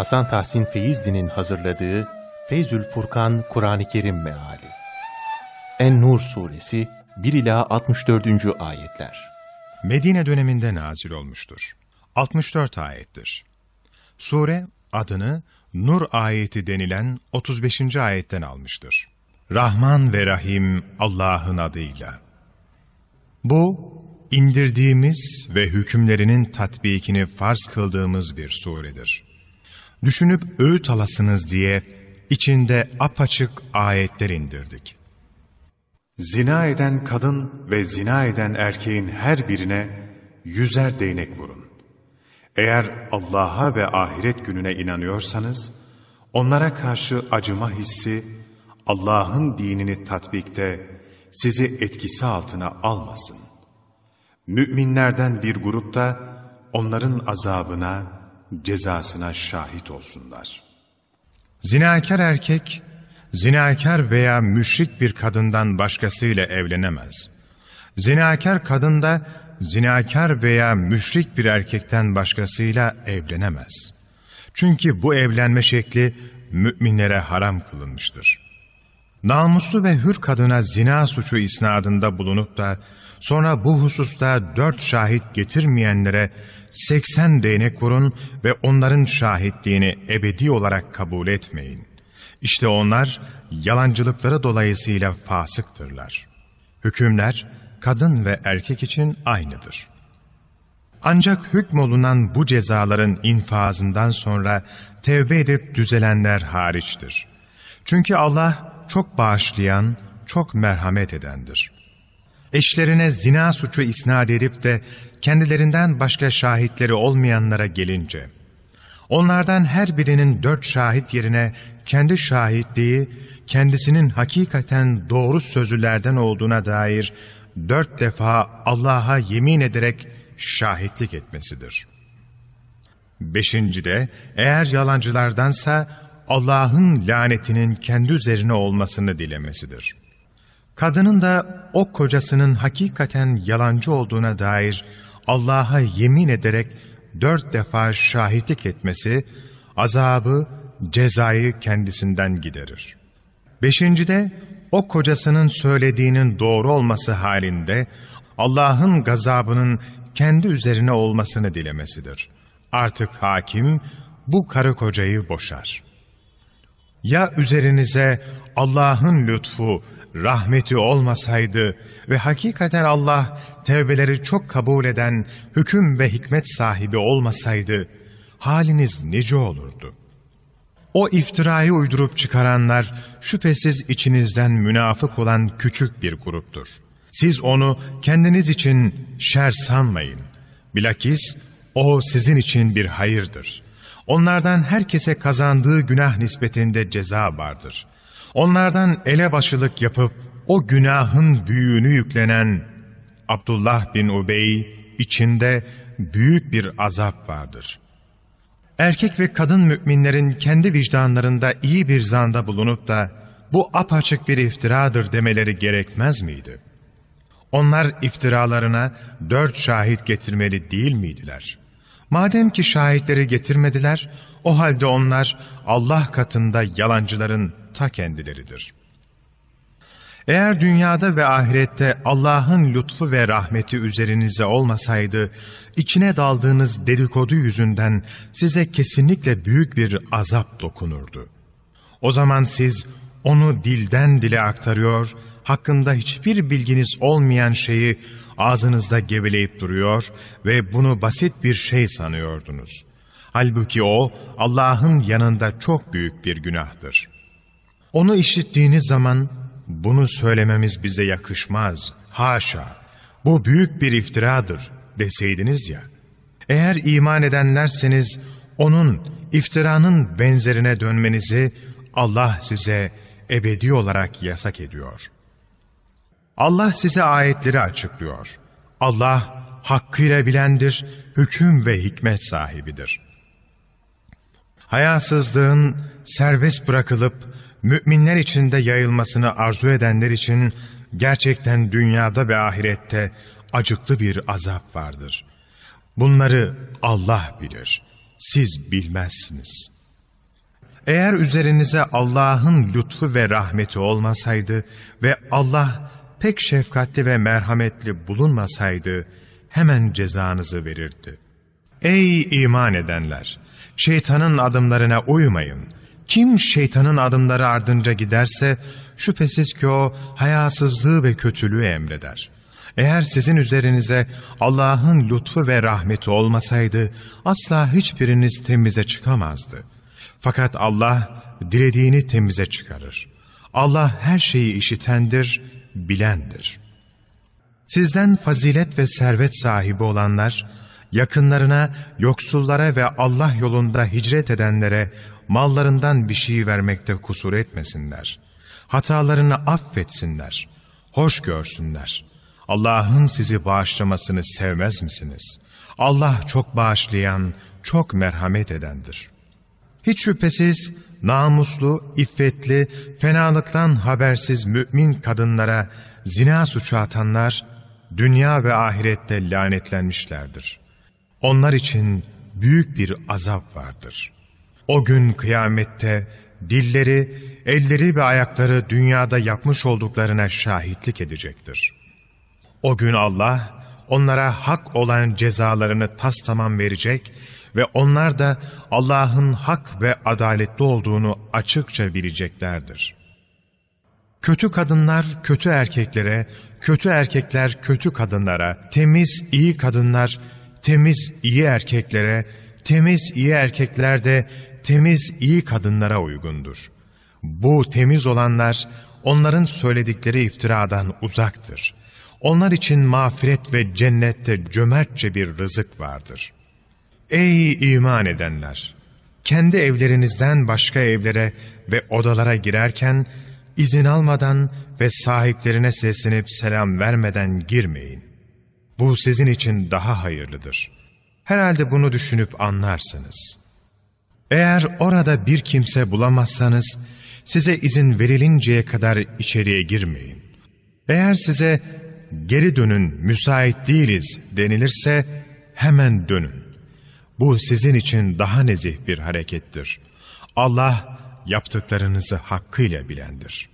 Hasan Tahsin Feyzli'nin hazırladığı Feyzül Furkan Kur'an-ı Kerim Meali En-Nur Suresi 1 ila 64. ayetler. Medine döneminde nazil olmuştur. 64 ayettir. Sure adını Nur ayeti denilen 35. ayetten almıştır. Rahman ve Rahim Allah'ın adıyla. Bu, indirdiğimiz ve hükümlerinin tatbikini farz kıldığımız bir suredir. Düşünüp öğüt alasınız diye içinde apaçık ayetler indirdik. Zina eden kadın ve zina eden erkeğin her birine yüzer değnek vurun. Eğer Allah'a ve ahiret gününe inanıyorsanız, onlara karşı acıma hissi, Allah'ın dinini tatbikte sizi etkisi altına almasın. Müminlerden bir grup da onların azabına, cezasına şahit olsunlar. Zinakar erkek, zinakar veya müşrik bir kadından başkasıyla evlenemez. Zinakar kadın da zinakar veya müşrik bir erkekten başkasıyla evlenemez. Çünkü bu evlenme şekli müminlere haram kılınmıştır. Namuslu ve hür kadına zina suçu isnadında bulunup da sonra bu hususta dört şahit getirmeyenlere 80 değnek vurun ve onların şahitliğini ebedi olarak kabul etmeyin. İşte onlar yalancılıkları dolayısıyla fasıktırlar. Hükümler kadın ve erkek için aynıdır. Ancak hükmolunan bu cezaların infazından sonra tevbe edip düzelenler hariçtir. Çünkü Allah çok bağışlayan, çok merhamet edendir. Eşlerine zina suçu isnat edip de kendilerinden başka şahitleri olmayanlara gelince, onlardan her birinin dört şahit yerine kendi şahitliği, kendisinin hakikaten doğru sözlülerden olduğuna dair dört defa Allah'a yemin ederek şahitlik etmesidir. Beşinci de eğer yalancılardansa Allah'ın lanetinin kendi üzerine olmasını dilemesidir. Kadının da o kocasının hakikaten yalancı olduğuna dair Allah'a yemin ederek dört defa şahitlik etmesi, azabı, cezayı kendisinden giderir. Beşincide, o kocasının söylediğinin doğru olması halinde, Allah'ın gazabının kendi üzerine olmasını dilemesidir. Artık hakim, bu karı kocayı boşar. Ya üzerinize Allah'ın lütfu, rahmeti olmasaydı ve hakikaten Allah tevbeleri çok kabul eden hüküm ve hikmet sahibi olmasaydı haliniz nice olurdu. O iftirayı uydurup çıkaranlar şüphesiz içinizden münafık olan küçük bir gruptur. Siz onu kendiniz için şer sanmayın. Bilakis o sizin için bir hayırdır. Onlardan herkese kazandığı günah nispetinde ceza vardır. Onlardan elebaşılık yapıp o günahın büyüğünü yüklenen Abdullah bin Ubey içinde büyük bir azap vardır. Erkek ve kadın müminlerin kendi vicdanlarında iyi bir zanda bulunup da bu apaçık bir iftiradır demeleri gerekmez miydi? Onlar iftiralarına dört şahit getirmeli değil miydiler? Madem ki şahitleri getirmediler, o halde onlar Allah katında yalancıların ta kendileridir. Eğer dünyada ve ahirette Allah'ın lütfu ve rahmeti üzerinize olmasaydı, içine daldığınız dedikodu yüzünden size kesinlikle büyük bir azap dokunurdu. O zaman siz onu dilden dile aktarıyor, hakkında hiçbir bilginiz olmayan şeyi ağzınızda geveleyip duruyor ve bunu basit bir şey sanıyordunuz. Halbuki o Allah'ın yanında çok büyük bir günahtır. Onu işittiğiniz zaman bunu söylememiz bize yakışmaz, haşa, bu büyük bir iftiradır deseydiniz ya. Eğer iman edenlerseniz onun iftiranın benzerine dönmenizi Allah size ebedi olarak yasak ediyor. Allah size ayetleri açıklıyor. Allah hakkıyla bilendir, hüküm ve hikmet sahibidir. Hayasızlığın serbest bırakılıp müminler içinde yayılmasını arzu edenler için gerçekten dünyada ve ahirette acıklı bir azap vardır. Bunları Allah bilir, siz bilmezsiniz. Eğer üzerinize Allah'ın lütfu ve rahmeti olmasaydı ve Allah pek şefkatli ve merhametli bulunmasaydı hemen cezanızı verirdi. Ey iman edenler! Şeytanın adımlarına uymayın. Kim şeytanın adımları ardınca giderse şüphesiz ki o hayasızlığı ve kötülüğü emreder. Eğer sizin üzerinize Allah'ın lütfu ve rahmeti olmasaydı asla hiçbiriniz temize çıkamazdı. Fakat Allah dilediğini temize çıkarır. Allah her şeyi işitendir, bilendir. Sizden fazilet ve servet sahibi olanlar, yakınlarına, yoksullara ve Allah yolunda hicret edenlere mallarından bir şey vermekte kusur etmesinler. Hatalarını affetsinler, hoş görsünler. Allah'ın sizi bağışlamasını sevmez misiniz? Allah çok bağışlayan, çok merhamet edendir. Hiç şüphesiz namuslu, iffetli, fenalıktan habersiz mümin kadınlara zina suçu atanlar, dünya ve ahirette lanetlenmişlerdir. Onlar için büyük bir azap vardır. O gün kıyamette dilleri, elleri ve ayakları dünyada yapmış olduklarına şahitlik edecektir. O gün Allah onlara hak olan cezalarını tas tamam verecek ve onlar da Allah'ın hak ve adaletli olduğunu açıkça bileceklerdir. Kötü kadınlar kötü erkeklere, kötü erkekler kötü kadınlara, temiz iyi kadınlar temiz iyi erkeklere, temiz iyi erkekler de temiz iyi kadınlara uygundur. Bu temiz olanlar onların söyledikleri iftiradan uzaktır. Onlar için mağfiret ve cennette cömertçe bir rızık vardır. Ey iman edenler! Kendi evlerinizden başka evlere ve odalara girerken izin almadan ve sahiplerine seslenip selam vermeden girmeyin. Bu sizin için daha hayırlıdır. Herhalde bunu düşünüp anlarsınız. Eğer orada bir kimse bulamazsanız, size izin verilinceye kadar içeriye girmeyin. Eğer size geri dönün, müsait değiliz denilirse hemen dönün. Bu sizin için daha nezih bir harekettir. Allah yaptıklarınızı hakkıyla bilendir.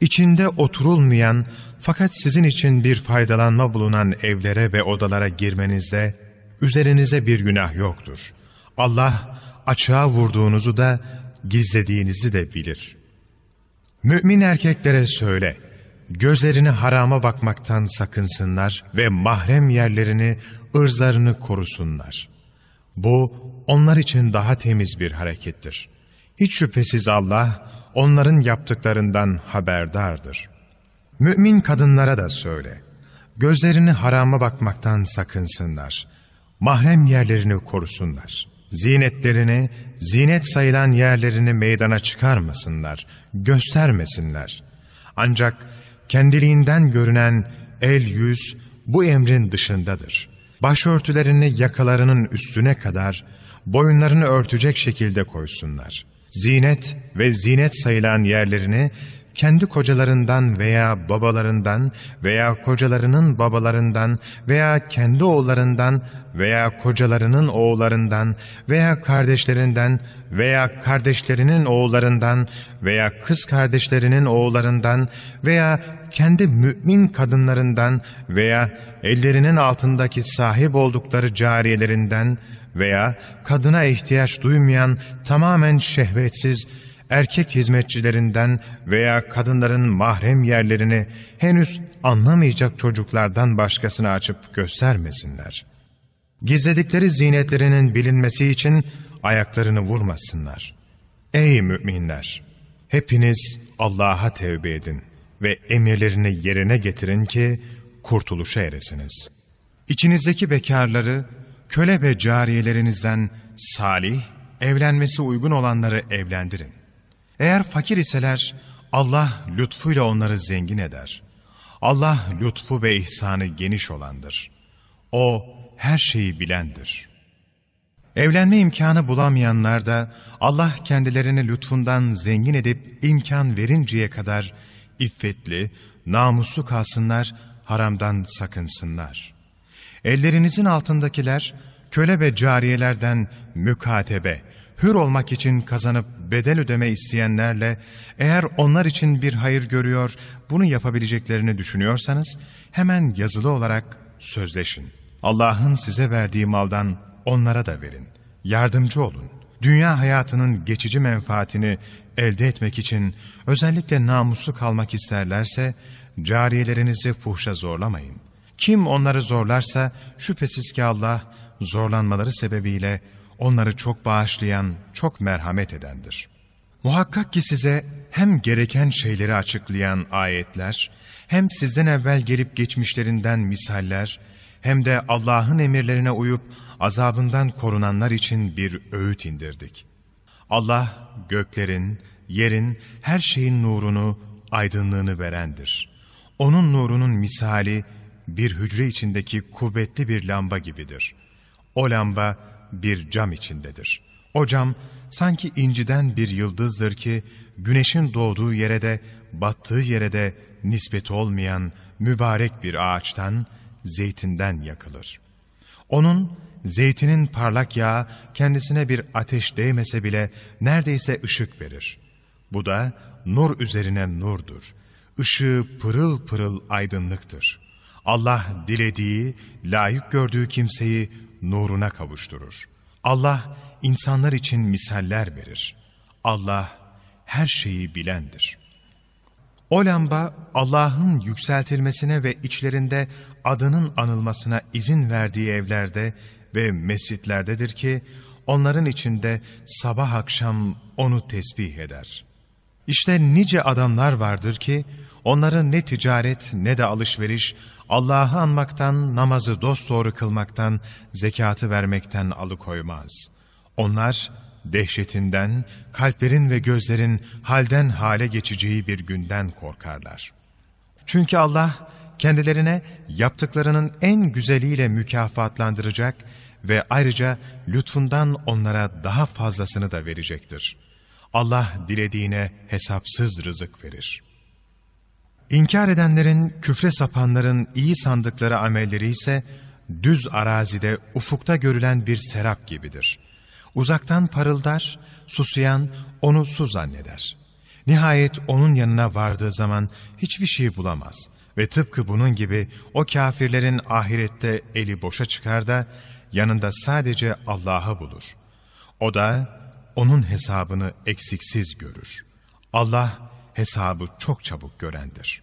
İçinde oturulmayan fakat sizin için bir faydalanma bulunan evlere ve odalara girmenizde üzerinize bir günah yoktur. Allah açığa vurduğunuzu da gizlediğinizi de bilir. Mümin erkeklere söyle, gözlerini harama bakmaktan sakınsınlar ve mahrem yerlerini, ırzlarını korusunlar. Bu onlar için daha temiz bir harekettir. Hiç şüphesiz Allah onların yaptıklarından haberdardır. Mümin kadınlara da söyle, gözlerini harama bakmaktan sakınsınlar. Mahrem yerlerini korusunlar. Zinetlerini, zinet sayılan yerlerini meydana çıkarmasınlar, göstermesinler. Ancak kendiliğinden görünen el yüz bu emrin dışındadır. Başörtülerini yakalarının üstüne kadar boyunlarını örtecek şekilde koysunlar. Zinet ve zinet sayılan yerlerini kendi kocalarından veya babalarından veya kocalarının babalarından veya kendi oğullarından veya kocalarının oğullarından veya kardeşlerinden veya kardeşlerinin oğullarından veya kız kardeşlerinin oğullarından veya kendi mümin kadınlarından veya ellerinin altındaki sahip oldukları cariyelerinden veya kadına ihtiyaç duymayan tamamen şehvetsiz erkek hizmetçilerinden veya kadınların mahrem yerlerini henüz anlamayacak çocuklardan başkasına açıp göstermesinler. Gizledikleri zinetlerinin bilinmesi için ayaklarını vurmasınlar. Ey müminler! Hepiniz Allah'a tevbe edin ve emirlerini yerine getirin ki kurtuluşa eresiniz. İçinizdeki bekarları, köle ve cariyelerinizden salih, evlenmesi uygun olanları evlendirin. Eğer fakir iseler Allah lütfuyla onları zengin eder. Allah lütfu ve ihsanı geniş olandır. O her şeyi bilendir. Evlenme imkanı bulamayanlar da Allah kendilerini lütfundan zengin edip imkan verinceye kadar iffetli, namuslu kalsınlar, haramdan sakınsınlar. Ellerinizin altındakiler köle ve cariyelerden mükatebe, hür olmak için kazanıp bedel ödeme isteyenlerle eğer onlar için bir hayır görüyor, bunu yapabileceklerini düşünüyorsanız hemen yazılı olarak sözleşin. Allah'ın size verdiği maldan onlara da verin. Yardımcı olun. Dünya hayatının geçici menfaatini elde etmek için özellikle namuslu kalmak isterlerse cariyelerinizi fuhşa zorlamayın. Kim onları zorlarsa şüphesiz ki Allah zorlanmaları sebebiyle onları çok bağışlayan, çok merhamet edendir. Muhakkak ki size hem gereken şeyleri açıklayan ayetler, hem sizden evvel gelip geçmişlerinden misaller, hem de Allah'ın emirlerine uyup azabından korunanlar için bir öğüt indirdik. Allah göklerin, yerin, her şeyin nurunu, aydınlığını verendir. Onun nurunun misali bir hücre içindeki kuvvetli bir lamba gibidir. O lamba bir cam içindedir. O cam sanki inciden bir yıldızdır ki güneşin doğduğu yere de battığı yere de nispeti olmayan mübarek bir ağaçtan, zeytinden yakılır. Onun zeytinin parlak yağı kendisine bir ateş değmese bile neredeyse ışık verir. Bu da nur üzerine nurdur. Işığı pırıl pırıl aydınlıktır. Allah dilediği, layık gördüğü kimseyi nuruna kavuşturur. Allah insanlar için misaller verir. Allah her şeyi bilendir. O lamba Allah'ın yükseltilmesine ve içlerinde adının anılmasına izin verdiği evlerde ve mescitlerdedir ki onların içinde sabah akşam onu tesbih eder. İşte nice adamlar vardır ki onların ne ticaret ne de alışveriş Allah'ı anmaktan, namazı dosdoğru kılmaktan, zekatı vermekten alıkoymaz. Onlar dehşetinden, kalplerin ve gözlerin halden hale geçeceği bir günden korkarlar. Çünkü Allah kendilerine yaptıklarının en güzeliyle mükafatlandıracak ve ayrıca lütfundan onlara daha fazlasını da verecektir. Allah dilediğine hesapsız rızık verir. İnkar edenlerin, küfre sapanların iyi sandıkları amelleri ise düz arazide ufukta görülen bir serap gibidir. Uzaktan parıldar, susayan onu su zanneder. Nihayet onun yanına vardığı zaman hiçbir şey bulamaz ve tıpkı bunun gibi o kafirlerin ahirette eli boşa çıkar da yanında sadece Allah'ı bulur. O da onun hesabını eksiksiz görür. Allah hesabı çok çabuk görendir.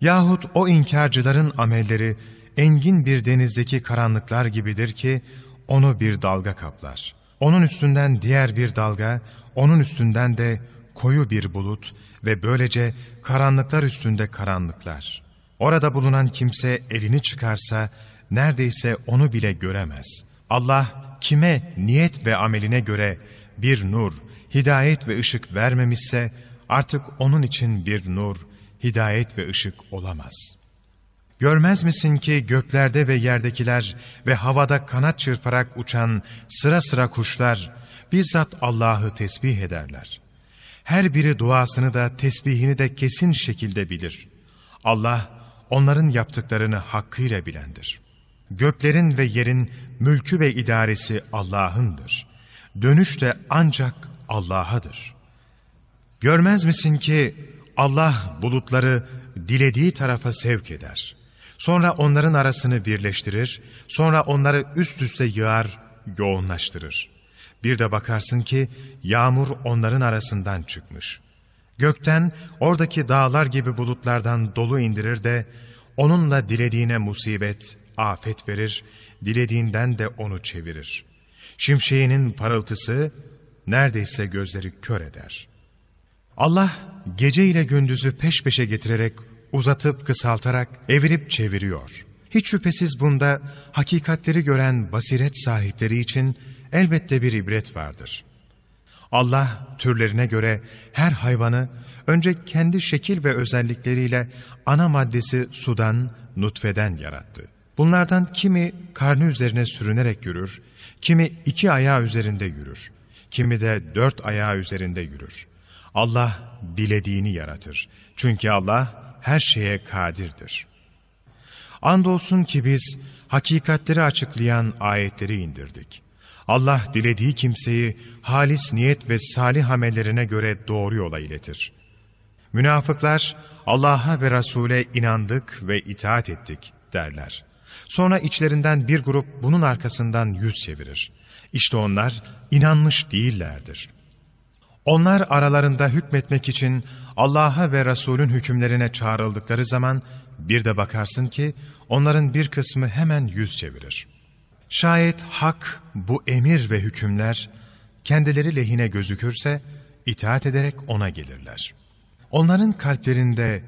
Yahut o inkarcıların amelleri engin bir denizdeki karanlıklar gibidir ki onu bir dalga kaplar. Onun üstünden diğer bir dalga, onun üstünden de koyu bir bulut ve böylece karanlıklar üstünde karanlıklar. Orada bulunan kimse elini çıkarsa neredeyse onu bile göremez. Allah kime niyet ve ameline göre bir nur, hidayet ve ışık vermemişse artık onun için bir nur, hidayet ve ışık olamaz. Görmez misin ki göklerde ve yerdekiler ve havada kanat çırparak uçan sıra sıra kuşlar bizzat Allah'ı tesbih ederler. Her biri duasını da tesbihini de kesin şekilde bilir. Allah onların yaptıklarını hakkıyla bilendir. Göklerin ve yerin mülkü ve idaresi Allah'ındır. Dönüş de ancak Allah'adır. Görmez misin ki Allah bulutları dilediği tarafa sevk eder. Sonra onların arasını birleştirir, sonra onları üst üste yığar, yoğunlaştırır. Bir de bakarsın ki yağmur onların arasından çıkmış. Gökten oradaki dağlar gibi bulutlardan dolu indirir de onunla dilediğine musibet, afet verir, dilediğinden de onu çevirir. Şimşeğinin parıltısı neredeyse gözleri kör eder.'' Allah gece ile gündüzü peş peşe getirerek, uzatıp kısaltarak, evirip çeviriyor. Hiç şüphesiz bunda hakikatleri gören basiret sahipleri için elbette bir ibret vardır. Allah türlerine göre her hayvanı önce kendi şekil ve özellikleriyle ana maddesi sudan, nutfeden yarattı. Bunlardan kimi karnı üzerine sürünerek yürür, kimi iki ayağı üzerinde yürür, kimi de dört ayağı üzerinde yürür. Allah dilediğini yaratır. Çünkü Allah her şeye kadirdir. Andolsun ki biz hakikatleri açıklayan ayetleri indirdik. Allah dilediği kimseyi halis niyet ve salih amellerine göre doğru yola iletir. Münafıklar Allah'a ve Resul'e inandık ve itaat ettik derler. Sonra içlerinden bir grup bunun arkasından yüz çevirir. İşte onlar inanmış değillerdir. Onlar aralarında hükmetmek için Allah'a ve Resul'ün hükümlerine çağrıldıkları zaman bir de bakarsın ki onların bir kısmı hemen yüz çevirir. Şayet hak bu emir ve hükümler kendileri lehine gözükürse itaat ederek ona gelirler. Onların kalplerinde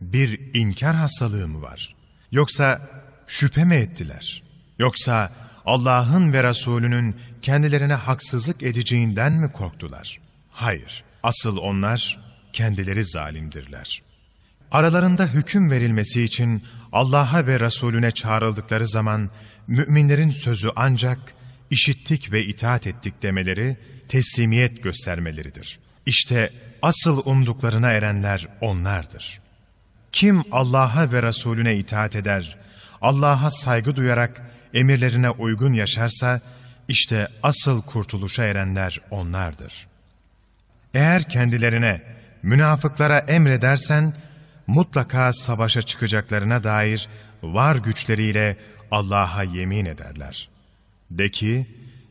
bir inkar hastalığı mı var? Yoksa şüphe mi ettiler? Yoksa Allah'ın ve Resulünün kendilerine haksızlık edeceğinden mi korktular? Hayır, asıl onlar kendileri zalimdirler. Aralarında hüküm verilmesi için Allah'a ve Resulüne çağrıldıkları zaman müminlerin sözü ancak işittik ve itaat ettik demeleri teslimiyet göstermeleridir. İşte asıl umduklarına erenler onlardır. Kim Allah'a ve Resulüne itaat eder, Allah'a saygı duyarak emirlerine uygun yaşarsa, işte asıl kurtuluşa erenler onlardır. Eğer kendilerine, münafıklara emredersen, mutlaka savaşa çıkacaklarına dair var güçleriyle Allah'a yemin ederler. De ki,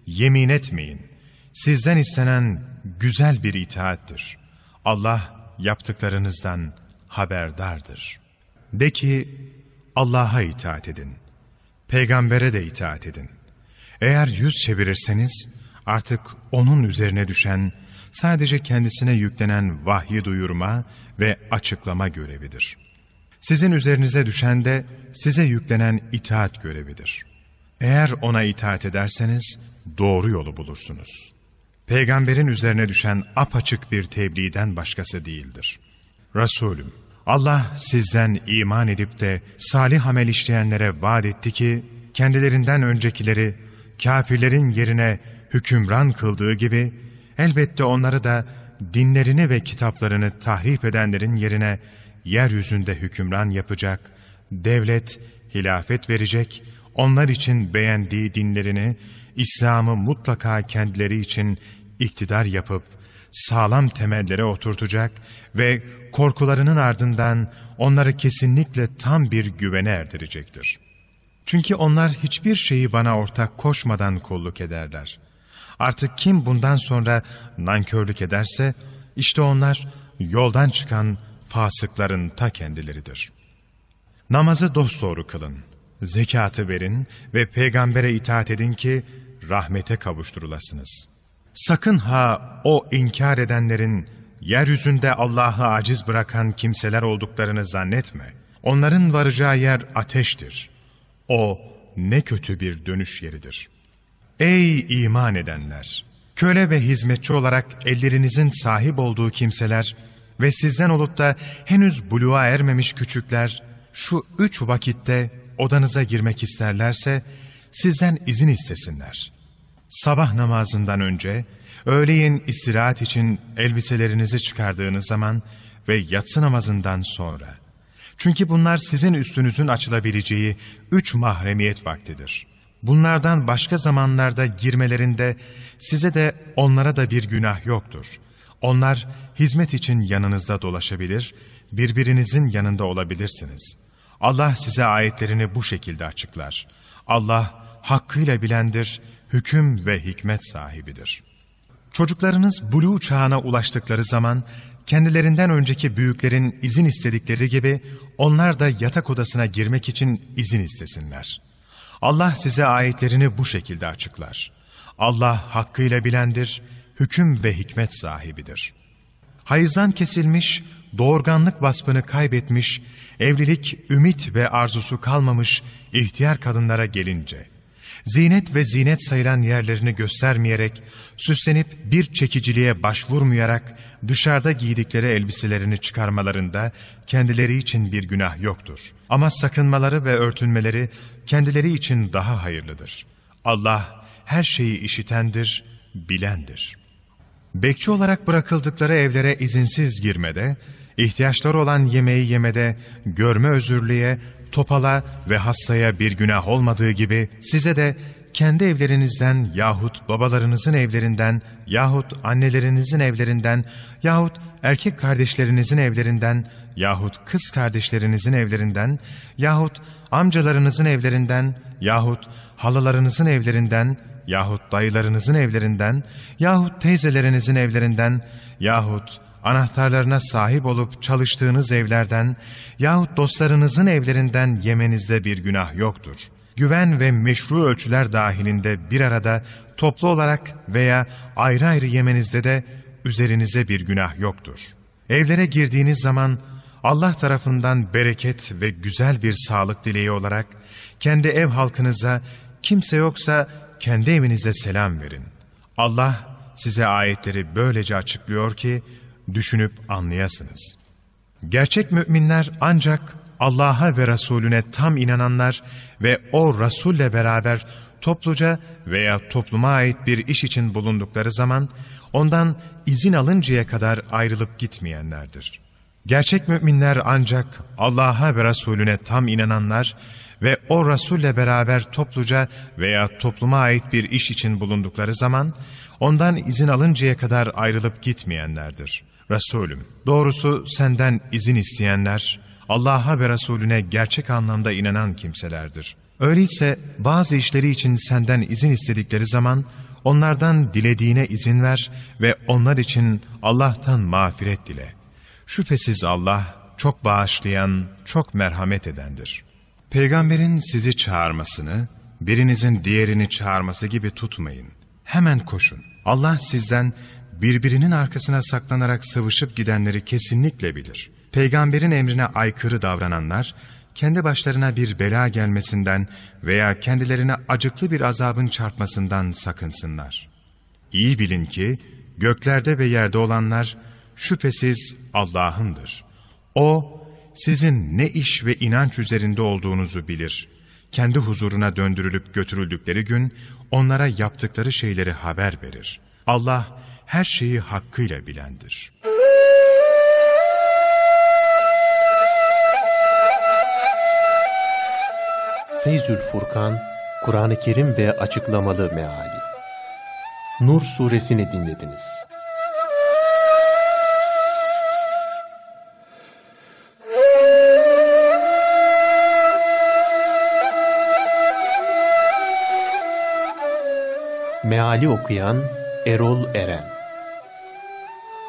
yemin etmeyin. Sizden istenen güzel bir itaattir. Allah yaptıklarınızdan haberdardır. De ki, Allah'a itaat edin. Peygambere de itaat edin. Eğer yüz çevirirseniz artık onun üzerine düşen sadece kendisine yüklenen vahyi duyurma ve açıklama görevidir. Sizin üzerinize düşen de size yüklenen itaat görevidir. Eğer ona itaat ederseniz doğru yolu bulursunuz. Peygamberin üzerine düşen apaçık bir tebliğden başkası değildir. Resulüm, Allah sizden iman edip de salih amel işleyenlere vaat etti ki, kendilerinden öncekileri kafirlerin yerine hükümran kıldığı gibi, elbette onları da dinlerini ve kitaplarını tahrip edenlerin yerine yeryüzünde hükümran yapacak, devlet, hilafet verecek, onlar için beğendiği dinlerini, İslam'ı mutlaka kendileri için iktidar yapıp, sağlam temellere oturtacak ve korkularının ardından onları kesinlikle tam bir güvene erdirecektir. Çünkü onlar hiçbir şeyi bana ortak koşmadan kulluk ederler. Artık kim bundan sonra nankörlük ederse, işte onlar yoldan çıkan fasıkların ta kendileridir. Namazı dosdoğru kılın, zekatı verin ve peygambere itaat edin ki rahmete kavuşturulasınız. Sakın ha o inkar edenlerin yeryüzünde Allah'ı aciz bırakan kimseler olduklarını zannetme. Onların varacağı yer ateştir. O ne kötü bir dönüş yeridir. Ey iman edenler! Köle ve hizmetçi olarak ellerinizin sahip olduğu kimseler ve sizden olup da henüz buluğa ermemiş küçükler şu üç vakitte odanıza girmek isterlerse sizden izin istesinler. Sabah namazından önce, öğleyin istirahat için elbiselerinizi çıkardığınız zaman ve yatsı namazından sonra. Çünkü bunlar sizin üstünüzün açılabileceği üç mahremiyet vaktidir. Bunlardan başka zamanlarda girmelerinde size de onlara da bir günah yoktur. Onlar hizmet için yanınızda dolaşabilir, birbirinizin yanında olabilirsiniz. Allah size ayetlerini bu şekilde açıklar. Allah hakkıyla bilendir, hüküm ve hikmet sahibidir. Çocuklarınız buluğ çağına ulaştıkları zaman kendilerinden önceki büyüklerin izin istedikleri gibi onlar da yatak odasına girmek için izin istesinler. Allah size ayetlerini bu şekilde açıklar. Allah hakkıyla bilendir, hüküm ve hikmet sahibidir. Hayızdan kesilmiş, doğurganlık vasfını kaybetmiş, evlilik, ümit ve arzusu kalmamış ihtiyar kadınlara gelince, zinet ve zinet sayılan yerlerini göstermeyerek, süslenip bir çekiciliğe başvurmayarak dışarıda giydikleri elbiselerini çıkarmalarında kendileri için bir günah yoktur. Ama sakınmaları ve örtünmeleri kendileri için daha hayırlıdır. Allah her şeyi işitendir, bilendir. Bekçi olarak bırakıldıkları evlere izinsiz girmede, ihtiyaçları olan yemeği yemede, görme özürlüğe, topala ve hastaya bir günah olmadığı gibi size de kendi evlerinizden yahut babalarınızın evlerinden yahut annelerinizin evlerinden yahut erkek kardeşlerinizin evlerinden yahut kız kardeşlerinizin evlerinden yahut amcalarınızın evlerinden yahut halalarınızın evlerinden yahut dayılarınızın evlerinden yahut teyzelerinizin evlerinden yahut anahtarlarına sahip olup çalıştığınız evlerden yahut dostlarınızın evlerinden yemenizde bir günah yoktur. Güven ve meşru ölçüler dahilinde bir arada toplu olarak veya ayrı ayrı yemenizde de üzerinize bir günah yoktur. Evlere girdiğiniz zaman Allah tarafından bereket ve güzel bir sağlık dileği olarak kendi ev halkınıza kimse yoksa kendi evinize selam verin. Allah size ayetleri böylece açıklıyor ki düşünüp anlayasınız. Gerçek müminler ancak Allah'a ve Resulüne tam inananlar ve o Resulle beraber topluca veya topluma ait bir iş için bulundukları zaman ondan izin alıncaya kadar ayrılıp gitmeyenlerdir. Gerçek müminler ancak Allah'a ve Resulüne tam inananlar ve o Resulle beraber topluca veya topluma ait bir iş için bulundukları zaman ondan izin alıncaya kadar ayrılıp gitmeyenlerdir. Resulüm, doğrusu senden izin isteyenler, Allah'a ve Resulüne gerçek anlamda inanan kimselerdir. Öyleyse bazı işleri için senden izin istedikleri zaman onlardan dilediğine izin ver ve onlar için Allah'tan mağfiret dile. Şüphesiz Allah çok bağışlayan, çok merhamet edendir. Peygamberin sizi çağırmasını, birinizin diğerini çağırması gibi tutmayın. Hemen koşun. Allah sizden birbirinin arkasına saklanarak sıvışıp gidenleri kesinlikle bilir. Peygamberin emrine aykırı davrananlar, kendi başlarına bir bela gelmesinden veya kendilerine acıklı bir azabın çarpmasından sakınsınlar. İyi bilin ki göklerde ve yerde olanlar şüphesiz Allah'ındır. O, sizin ne iş ve inanç üzerinde olduğunuzu bilir. Kendi huzuruna döndürülüp götürüldükleri gün onlara yaptıkları şeyleri haber verir. Allah her şeyi hakkıyla bilendir. Feyzül Furkan, Kur'an-ı Kerim ve Açıklamalı Meali Nur Suresini dinlediniz. Meali okuyan Erol Eren